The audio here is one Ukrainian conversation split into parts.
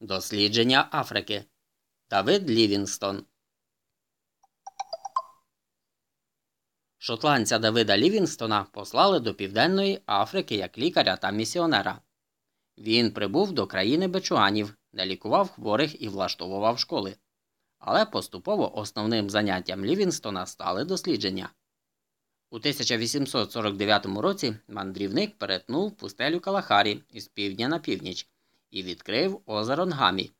Дослідження Африки. Давид Лівінстон. Шотландця Давида Лівінстона послали до Південної Африки як лікаря та місіонера. Він прибув до країни Бечуанів, де лікував хворих і влаштовував школи. Але поступово основним заняттям Лівінстона стали дослідження. У 1849 році мандрівник перетнув пустелю Калахарі із півдня на північ і відкрив озеро Нгамі,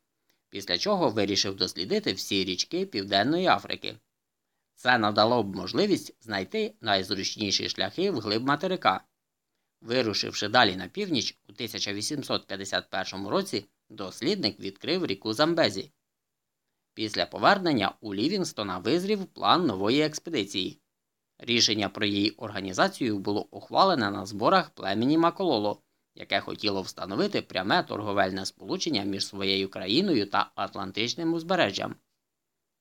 після чого вирішив дослідити всі річки Південної Африки. Це надало б можливість знайти найзручніші шляхи вглиб материка. Вирушивши далі на північ, у 1851 році дослідник відкрив ріку Замбезі. Після повернення у Лівінстона визрів план нової експедиції. Рішення про її організацію було ухвалене на зборах племені Макололо, яке хотіло встановити пряме торговельне сполучення між своєю країною та Атлантичним узбережжям.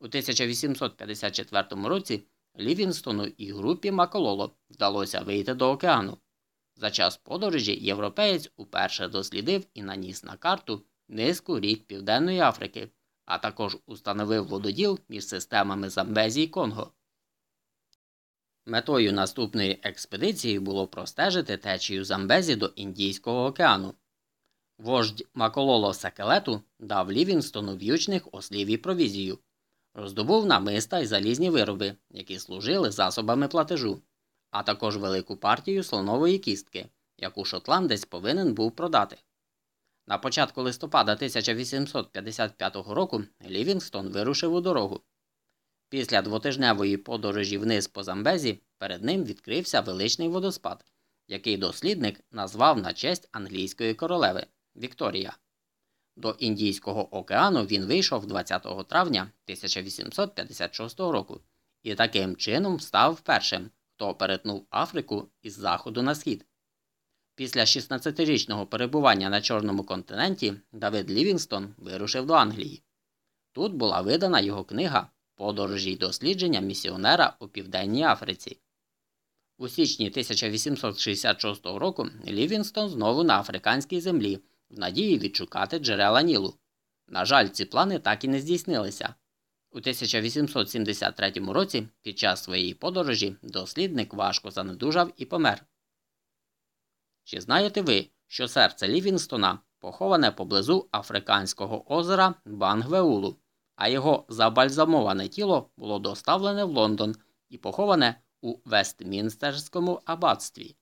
У 1854 році Лівінстону і групі Макололо вдалося вийти до океану. За час подорожі європеєць уперше дослідив і наніс на карту низку рік Південної Африки, а також установив вододіл між системами Замбезі і Конго. Метою наступної експедиції було простежити течію Замбезі до Індійського океану. Вождь Макололо Секелету дав Лівінстону в'ючних ослів і провізію, роздобув намиста й залізні вироби, які служили засобами платежу, а також велику партію слонової кістки, яку шотландець повинен був продати. На початку листопада 1855 року Лівінгстон вирушив у дорогу. Після двотижневої подорожі вниз по Замбезі перед ним відкрився величний водоспад, який дослідник назвав на честь англійської королеви Вікторія. До Індійського океану він вийшов 20 травня 1856 року і таким чином став першим, хто перетнув Африку із заходу на схід. Після 16-річного перебування на Чорному континенті Давид Лівінстон вирушив до Англії. Тут була видана його книга Подорожі й дослідження місіонера у Південній Африці. У січні 1866 року Лівінстон знову на африканській землі в надії відшукати джерела Нілу. На жаль, ці плани так і не здійснилися. У 1873 році під час своєї подорожі дослідник важко занедужав і помер. Чи знаєте ви, що серце Лівінстона поховане поблизу Африканського озера Бангвеулу, а його забальзамоване тіло було доставлене в Лондон і поховане у Вестмінстерському аббатстві?